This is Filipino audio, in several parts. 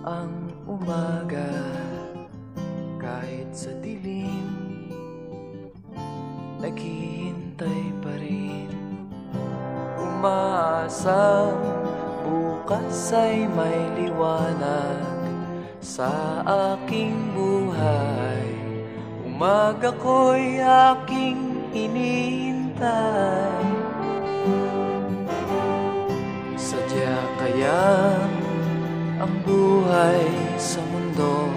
ang umaga kahit sa dilim naghihintay pa rin. Umaasang bukas ay may liwanag sa aking buhay. Umaga ko'y aking inihintay. Ang buhay sa mundo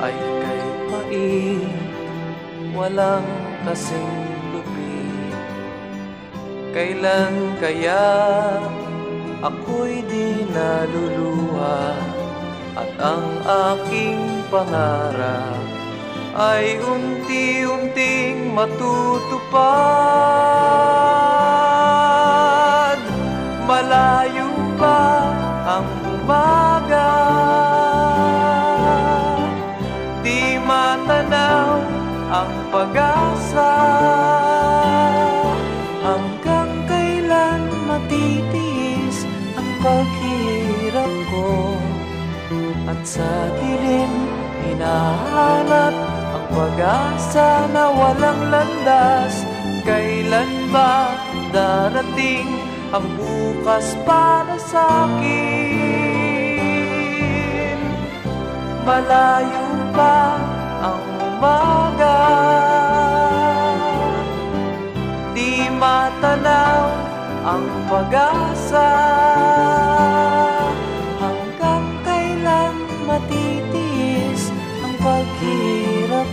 ay kay pait walang kasing lupit Kailan kaya ako'y di naluluha At ang aking pangarap ay unti-unting matutupad ang umaga. Di matanaw ang pag-asa. Hanggang kailan matitiis ang paghirap ko? At sa dilim hinahanap ang pag-asa na walang landas. Kailan ba darating ang bukas para sa akin? Malayo pa ang umaga. Di matanaw ang pag-asa. Hanggang kailan matitiis ang paghirap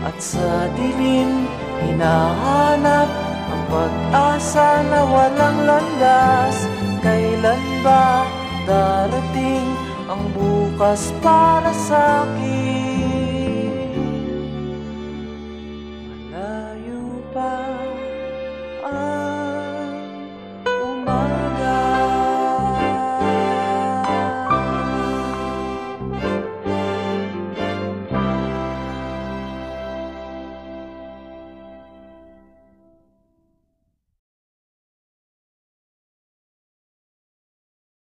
At sa dilim hinahanap ang pag-asa na walang landas Kailan ba darating ang bukas para sa akin?